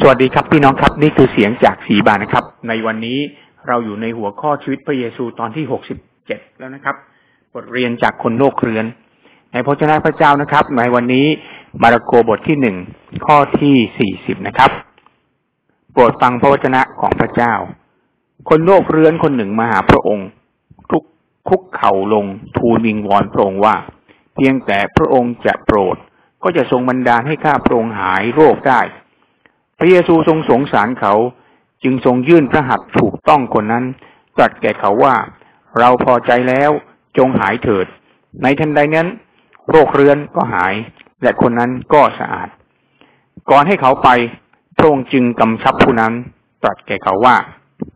สวัสดีครับพี่น้องครับนี่คือเสียงจากสีบานนะครับ ในวันนี้เราอยู่ในหัวข้อชีวิตพระเยซูตอนที่หกสิบเจ็ดแล้วนะครับบทเรียนจากคนโลกเรือน ในพระเจ้าพระเจ้านะครับ ในวันนี้มาระโกบทที่หนึ่งข้อที่สี่สิบนะครับ โปรดฟังพระวจนะของพระเจ้า คนโลกเรือนคนหนึ่งมาหาพระองค์ทุกคุกเข่าลงทูลวิงวอนพระองค์ว่า เพียงแต่พระองค์จะโปรดก็จะทรงบันดาลให้ข้าพระองค์หายโรคได้ ระเยซูทรงสงสารเขา จึงทรงยื่นพระหัตถ์ถูกต้องคนนั้นตรัสแก่เขาว่า เราพอใจแล้วจงหายเถิด ในทันใดนั้น โรคเรื้อนก็หาย และคนนั้นก็สะอาด ก่อนให้เขาไปพระองค์จึงกำชับผู้นั้นตรัสแก่เขาว่า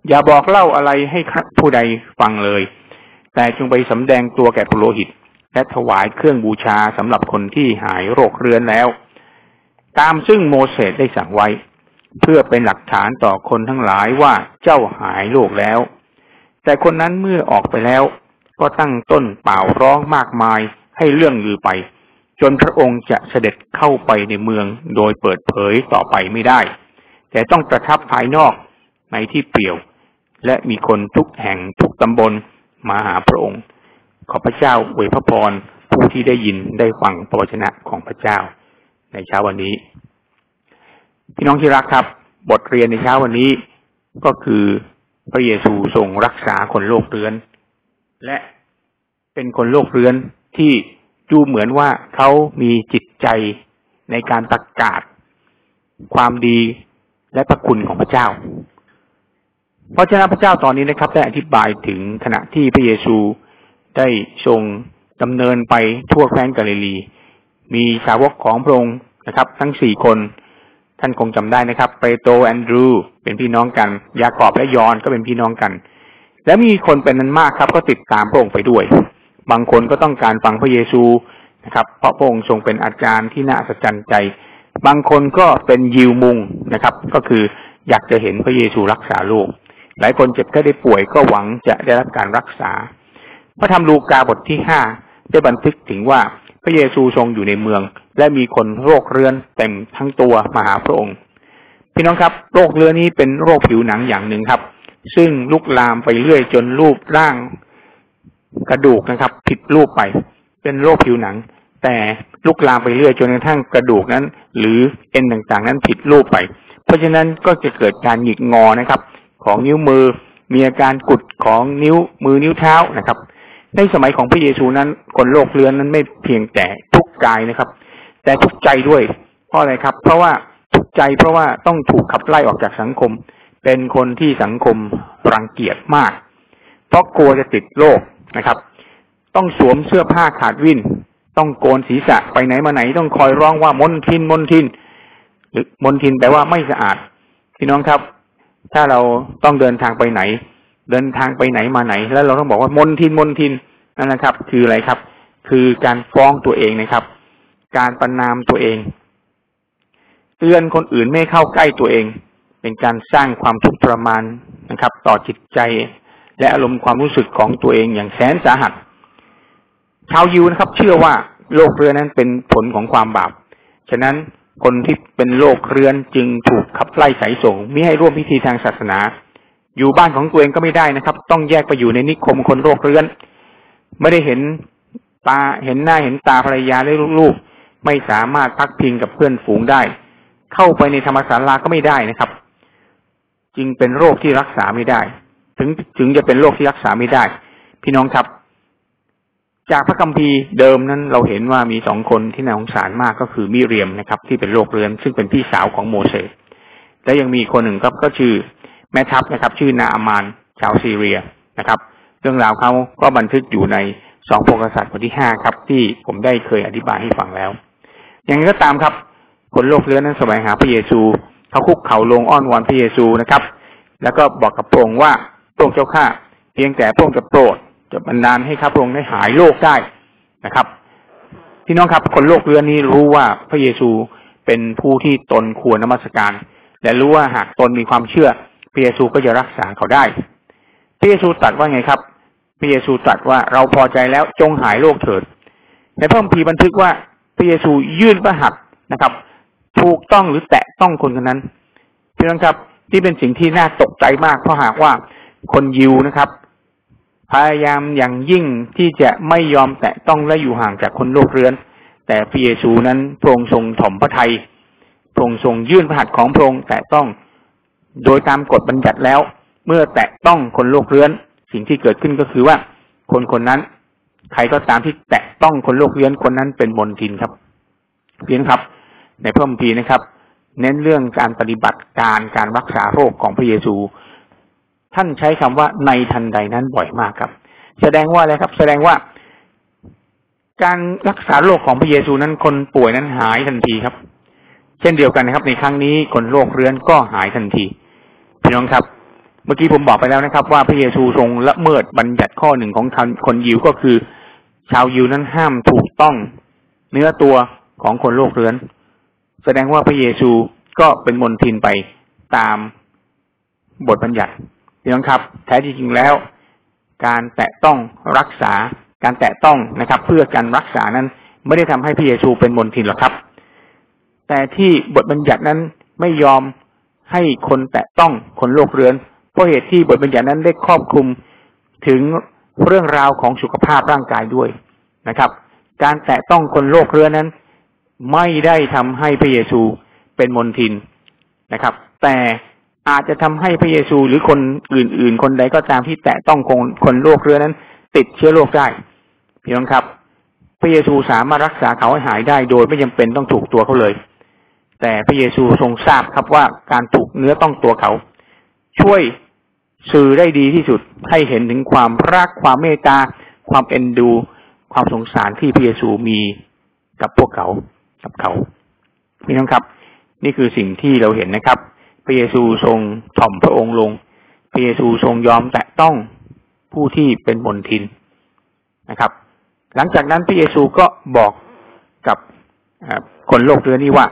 อย่าบอกเล่าอะไรให้ผู้ใดฟังเลย แต่จงไปสำแดงตัวแก่พระโลหิต และถวายเครื่องบูชาสำหรับคนที่หายโรคเรื้อนแล้ว ตามซึ่งโมเสสได้สั่งไว้ เพื่อเป็นหลักฐานต่อคนทั้งหลายว่าเจ้าหายโรคแล้ว แต่คนนั้นเมื่อออกไปแล้ว ก็ตั้งต้นเป่าร้องมากมายให้เรื่องลือไป จนพระองค์จะเสด็จเข้าไปในเมืองโดยเปิดเผยต่อไปไม่ได้ แต่ต้องประทับภายนอกในที่เปลี่ยว และมีคนทุกแห่งทุกตำบลมาหาพระองค์ ขอพระเจ้าเวพระพรผู้ที่ได้ยินได้ฟังพระวจนะของพระเจ้า ในเช้าวันนี้ พี่น้องที่รักครับ บทเรียนในเช้าวันนี้ก็คือพระเยซูทรงรักษาคนโรคเรื้อน และเป็นคนโรคเรื้อนที่ดูเหมือนว่าเขามีจิตใจในการประกาศ ความดีและพระคุณของพระเจ้า เพราะฉะนั้นพระเจ้าตอนนี้นะครับได้อธิบายถึงขณะที่พระเยซูได้ทรงดำเนินไปทั่วแคว้นกาลิลี มีสาวกของพระองค์นะครับ ทั้งสี่คน ท่านคงจำได้นะครับเปโตรแอนดรู เป็นพี่น้องกัน ยากอบและยอนก็เป็นพี่น้องกัน และมีคนเป็นนั้นมากครับ ก็ติดตามพระองค์ไปด้วย บางคนก็ต้องการฟังพระเยซูนะครับ เพราะพระองค์ทรงเป็นอาจารย์ที่น่าสัศจรย์ใจ บางคนก็เป็นยิวมุงนะครับ ก็คืออยากจะเห็นพระเยซูรักษาโรคหลายคนเจ็บแค่ได้ป่วยก็หวังจะได้รับการรักษา พระธรรมลูกาบทที่ห้าได้บันทึกถึงว่า ระเยซูทรงอยู่ในเมือง และมีคนโรคเรื้อนเต็มทั้งตัวมาหาพระองค์ พี่น้องครับ โรคเรื้อนนี้เป็นโรคผิวหนังอย่างหนึ่งครับ ซึ่งลุกลามไปเรื่อยจนรูปร่างกระดูกนะครับ ผิดรูปไป เป็นโรคผิวหนัง แต่ลุกลามไปเรื่อยจนกระทั่งกระดูกนั้น หรือเอ็นต่างๆ นั้นผิดรูปไป เพราะฉะนั้นก็จะเกิดการหงิกงอนะครับ ของนิ้วมือมีอาการกุดของนิ้วมือนิ้วเท้านะครับ ในสมัยของพระเยซูนั้นคนโรคเรื้อนนั้นไม่เพียงแต่ทุกกายนะครับ แต่ทุกใจด้วย เพราะอะไรครับ เพราะว่าทุกใจเพราะว่าต้องถูกขับไล่ออกจากสังคม เป็นคนที่สังคมรังเกียจมาก เพราะกลัวจะติดโรคนะครับ ต้องสวมเสื้อผ้าขาดวินต้องโกนศีรษะไปไหนมาไหนต้องคอยร้องว่ามนทินมนทิน หรือมนทินแปลว่าไม่สะอาดพี่น้องครับ ถ้าเราต้องเดินทางไปไหน เดินทางไปไหนมาไหน แล้วเราต้องบอกว่ามนทินมนทินนั่นนะครับ คืออะไรครับ คือการฟ้องตัวเองนะครับ การประนามตัวเอง เตือนคนอื่นไม่เข้าใกล้ตัวเอง เป็นการสร้างความทุกข์ทรมานนะครับ ต่อจิตใจและอารมณ์ความรู้สึกของตัวเองอย่างแสนสาหัส ชาวยิวนะครับ เชื่อว่าโรคเรื้อนนั้นเป็นผลของความบาป ฉะนั้นคนที่เป็นโรคเรื้อนจึงถูกขับไล่สายส่งไม่ให้ร่วมพิธีทางศาสนา อยู่บ้านของตัวเองก็ไม่ได้นะครับ ต้องแยกไปอยู่ในนิคมคนโรคเรื้อน ไม่ได้เห็นตาเห็นหน้าเห็นตาภรรยาและลูกๆ ไม่สามารถพักพิงกับเพื่อนฝูงได้ เข้าไปในธรรมศาลาก็ไม่ได้นะครับ จึงเป็นโรคที่รักษาไม่ได้ ถึงถึงจะเป็นโรคที่รักษาไม่ได้ พี่น้องครับ จากพระคัมภีร์เดิมนั้นเราเห็นว่ามีสองคนที่น่าสงสารมากก็คือมิเรียมนะครับ ที่เป็นโรคเรื้อนซึ่งเป็นพี่สาวของโมเสสและยังมีคนหนึ่งครับก็ชื่อ แม่ทัพนะครับ ชื่อนาอามานชาวซีเรียนะครับ เรื่องราวเขาก็บันทึกอยู่ในสองพงกษัตริย์บทที่ห้าครับ ที่ผมได้เคยอธิบายให้ฟังแล้ว อย่างนี้ก็ตามครับ คนโลกเรื้อนนั้นแสวงหาพระเยซูเขาคุกเข่าลงอ้อนวอนพระเยซูนะครับ แล้วก็บอกกับพระองค์ว่าพระองค์เจ้าข้าเพียงแต่พระองค์จะโปรดจะบันดาลให้ข้าพระองค์ได้หายโรคได้นะครับพี่น้องครับ คนโลกเรื้อนนี้รู้ว่าพระเยซูเป็นผู้ที่ตนควรนมัสการ และรู้ว่าหากตนมีความเชื่อ พระเยซูก็จะรักษาเขาได้พระเยซูตรัสว่าไงครับพระเยซูตรัสว่าเราพอใจแล้วจงหายโรคเถิด ในพระคัมภีร์บันทึกว่าพระเยซูยื่นพระหัตถ์นะครับ ถูกต้องหรือแตะต้องคนคนนั้นพี่น้องครับที่เป็นสิ่งที่น่าตกใจมากเพราะหากว่าคนยิวนะครับ พยายามอย่างยิ่งที่จะไม่ยอมแตะต้องและอยู่ห่างจากคนโลกเรื้อน แต่พระเยซูนั้นพระองค์ทรงถ่อมพระทัยพระองค์ทรงยื่นพระหัตถ์ของพระองค์แตะต้อง โดยตามกฎบัญญัติแล้ว เมื่อแตะต้องคนโลกเรื้อน สิ่งที่เกิดขึ้นก็คือว่า คนคนนั้น ใครก็ตามที่แตะต้องคนโลกเรื้อนคนนั้นเป็นมนทินครับเพียงครับ ในพระคัมภีร์นะครับ เน้นเรื่องการปฏิบัติการการรักษาโรคของพระเยซู ท่านใช้คำว่าในทันใดนั้นบ่อยมากครับ แสดงว่าอะไรครับ แสดงว่า การรักษาโรคของพระเยซูนั้นคนป่วยนั้นหายทันทีครับ เช่นเดียวกันนะครับ ในครั้งนี้คนโรคเรื้อนก็หายทันที พี่น้องครับ เมื่อกี้ผมบอกไปแล้วนะครับ ว่าพระเยซูทรงละเมิดบัญญัติข้อหนึ่งของคนยิวก็คือ ชาวยิวนั้นห้ามถูกต้อง เนื้อตัวของคนโรคเรื้อน แสดงว่าพระเยซูก็เป็นมนทินไปตามบทบัญญัติพี่น้องครับ แท้จริงแล้ว การแตะต้องรักษาการแตะต้องนะครับ เพื่อการรักษานั้น ไม่ได้ทำให้พระเยซูเป็นมนทินหรอกครับ แต่ที่บทบัญญัตินั้นไม่ยอม ให้คนแตะต้องคนโรคเรื้อนเพราะเหตุที่บทบัญญัตินั้นได้ครอบคลุมถึงเรื่องราวของสุขภาพร่างกายด้วยนะครับ การแตะต้องคนโรคเรื้อนนั้น ไม่ได้ทำให้พระเยซูเป็นมนทินนะครับ แต่อาจจะทำให้พระเยซูหรือคนอื่น ๆ คนใดก็ตามที่แตะต้องคนคนโรคเรื้อนนั้น ติดเชื้อโรคได้พี่น้องครับ พระเยซูสามารถรักษาเขาให้หายได้โดยไม่จำเป็นต้องถูกตัวเขาเลย แต่พระเยซูทรงทราบครับว่าการถูกเนื้อต้องตัวเขา ช่วยสื่อได้ดีที่สุดให้เห็นถึงความรักความเมตตาความเอ็นดู ความสงสารที่พระเยซูมีกับพวกเขากับเขาพี่น้องครับ นี่คือสิ่งที่เราเห็นนะครับ พระเยซูทรงถ่อมพระองค์ลง พระเยซูทรงยอมแตะต้องผู้ที่เป็นมนทินนะครับ หลังจากนั้นพระเยซูก็บอกกับคนโลกเรือนี้ว่า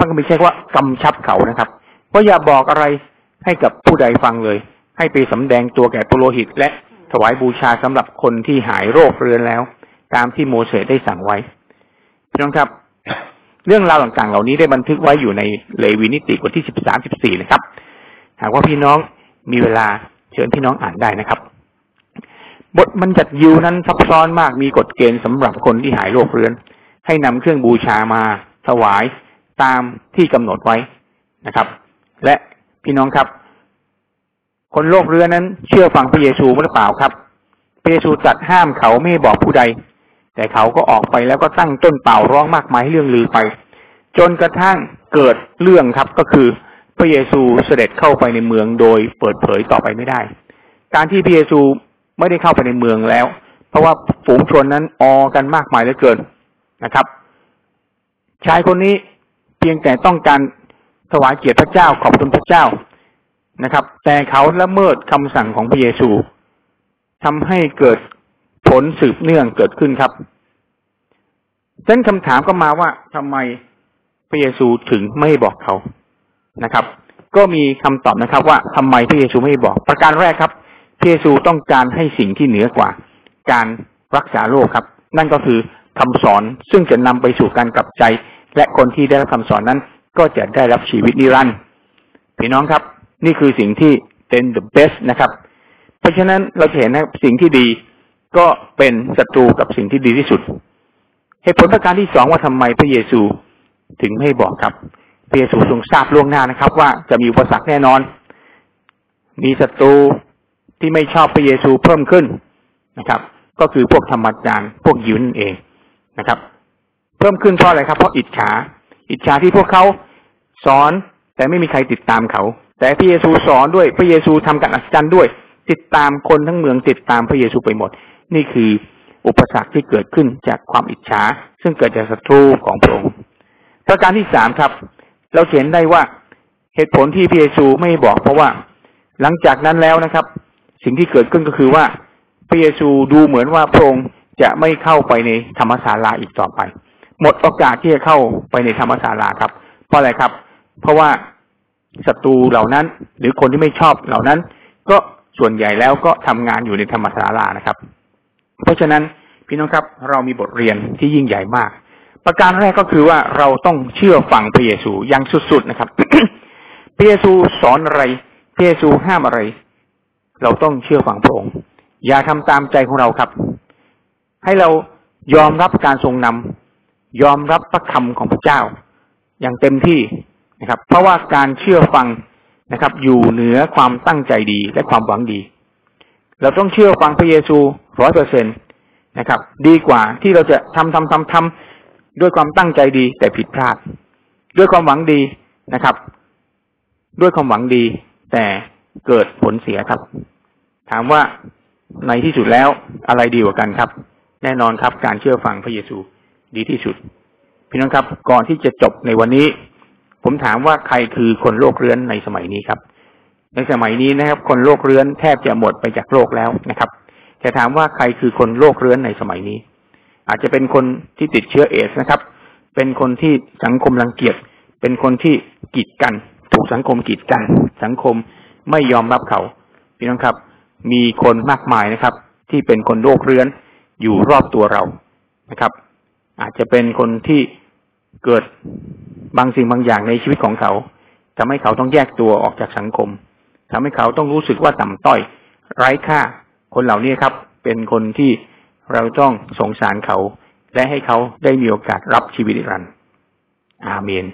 พระคัมภีร์ใช้ว่ากำชับเขานะครับว่าอย่าบอกอะไรให้กับผู้ใดฟังเลย ให้ไปสำแดงตัวแก่ปุโรหิต และถวายบูชาสำหรับคนที่หายโรคเรื้อนแล้ว ตามที่โมเสสได้สั่งไว้พี่น้องครับ เรื่องราวต่างๆ เหล่านี้ได้บันทึกไว้อยู่ในเลวีนิติบทที่สิบสามสิบสี่นะครับ หากว่าพี่น้องมีเวลาเชิญพี่น้องอ่านได้นะครับ บทมันจัดยูนั้นซับซ้อนมากมีกฎเกณฑ์สำหรับคนที่หายโรคเรื้อน ให้นำเครื่องบูชามาถวาย ตามที่กำหนดไว้นะครับ และพี่น้องครับ คนโลกเรือนั้น เชื่อฟังพระเยซูหรือเปล่าครับพระเยซูจัดห้ามเขาไม่บอกผู้ใด แต่เขาก็ออกไปแล้วก็ตั้งต้นเป่าร้องมากมายให้เรื่องลือไป จนกระทั่งเกิดเรื่องครับก็คือพระเยซูเสด็จเข้าไปในเมืองโดยเปิดเผยต่อไปไม่ได้ การที่พระเยซูไม่ได้เข้าไปในเมืองแล้ว เพราะว่าฝูงชนนั้นออกันมากมายเหลือเกินนะครับ ชายคนนี้ เพียงแต่ต้องการถวายเกียรติพระเจ้าขอบคุณพระเจ้านะครับ แต่เขาละเมิดคำสั่งของพระเยซูทำให้เกิดผลสืบเนื่องเกิดขึ้นครับฉะนั้นคำถามก็มาว่าทำไมพระเยซูถึงไม่บอกเขานะครับ ก็มีคำตอบนะครับ ว่าทำไมพระเยซูไม่บอก ประการแรกครับพระเยซูต้องการให้สิ่งที่เหนือกว่า การรักษาโรคครับ นั่นก็คือคำสอนซึ่งจะนำไปสู่การกลับใจ และคนที่ได้รับคำสอนนั้น ก็จะได้รับชีวิตนิรันดร์พี่น้องครับ นี่คือสิ่งที่เป็น the best นะครับ เพราะฉะนั้นเราเห็นนะสิ่งที่ดีก็เป็นศัตรูกับสิ่งที่ดีที่สุดเหตุผลประการที่สองว่าทำไมพระเยซูถึงไม่บอกครับพระเยซูทรงทราบล่วงหน้านะครับ ว่าจะมีอุปสรรคแน่นอน มีศัตรูที่ไม่ชอบพระเยซูเพิ่มขึ้นนะครับ ก็คือพวกธรรมจารย์พวกยิวนเองนะครับ เพิ่มขึ้นเพราะอะไรครับเพราะอิจฉา อิจฉาที่พวกเขาสอนแต่ไม่มีใครติดตามเขา แต่พระเยซูสอนด้วยพระเยซูทำการอัศจรรย์ด้วย ติดตามคนทั้งเมืองติดตามพระเยซูไปหมด นี่คืออุปสรรคที่เกิดขึ้นจากความอิจฉา ซึ่งเกิดจากศัตรูของพระองค์ประการที่สามครับ เราเห็นได้ว่าเหตุผลที่พระเยซูไม่บอก เพราะว่า หลังจากนั้นแล้วนะครับ สิ่งที่เกิดขึ้นก็คือว่าพระเยซูดูเหมือนว่าพระองค์จะไม่เข้าไปในธรรมศาลาอีกต่อไป หมดโอกาสที่จะเข้าไปในธรรมศาลาครับ เพราะอะไรครับ เพราะว่าศัตรูเหล่านั้น หรือคนที่ไม่ชอบเหล่านั้น ก็ส่วนใหญ่แล้วก็ทำงานอยู่ในธรรมศาลานะครับ เพราะฉะนั้นพี่น้องครับ เรามีบทเรียนที่ยิ่งใหญ่มาก ประการแรกก็คือว่าเราต้องเชื่อฟังพระเยซูอย่างสุดๆนะครับพระเยซูสอนอะไรพระเยซูห้ามอะไร เราต้องเชื่อฟังพระองค์อย่าทำตามใจของเราครับ ให้เรายอมรับการทรงนำ ยอมรับพระคำของพระเจ้า อย่างเต็มที่นะครับ เพราะว่าการเชื่อฟังนะครับ อยู่เหนือความตั้งใจดีและความหวังดี เราต้องเชื่อฟังพระเยซูร้อยเปอร์เซ็นตนะครับ ดีกว่าที่เราจะทำทำทำทำด้วยความตั้งใจดีแต่ผิดพลาด ด้วยความหวังดีนะครับ ด้วยความหวังดีแต่เกิดผลเสียครับ ถามว่าในที่สุดแล้วอะไรดีกว่ากันครับ แน่นอนครับการเชื่อฟังพระเยซู ดีที่สุด พี่น้องครับ ก่อนที่จะจบในวันนี้ ผมถามว่าใครคือคนโลกเรื้อนในสมัยนี้ครับ ในสมัยนี้นะครับ คนโลกเรื้อนแทบจะหมดไปจากโลกแล้วนะครับแต่ถามว่าใครคือคนโลกเรื้อนในสมัยนี้ อาจจะเป็นคนที่ติดเชื้อเอสนะครับ เป็นคนที่สังคมรังเกียจเป็นคนที่กีดกันถูกสังคมกีดกัน สังคมไม่ยอมรับเขาพี่น้องครับ มีคนมากมายนะครับ ที่เป็นคนโลกเรื้อนอยู่รอบตัวเรานะครับ อาจจะเป็นคนที่เกิดบางสิ่งบางอย่างในชีวิตของเขาทำให้เขาต้องแยกตัวออกจากสังคมทำให้เขาต้องรู้สึกว่าต่ำต้อย ไร้ค่า คนเหล่านี้ครับ เป็นคนที่เราต้องสงสารเขา และให้เขาได้มีโอกาสรับชีวิตรันอาเมน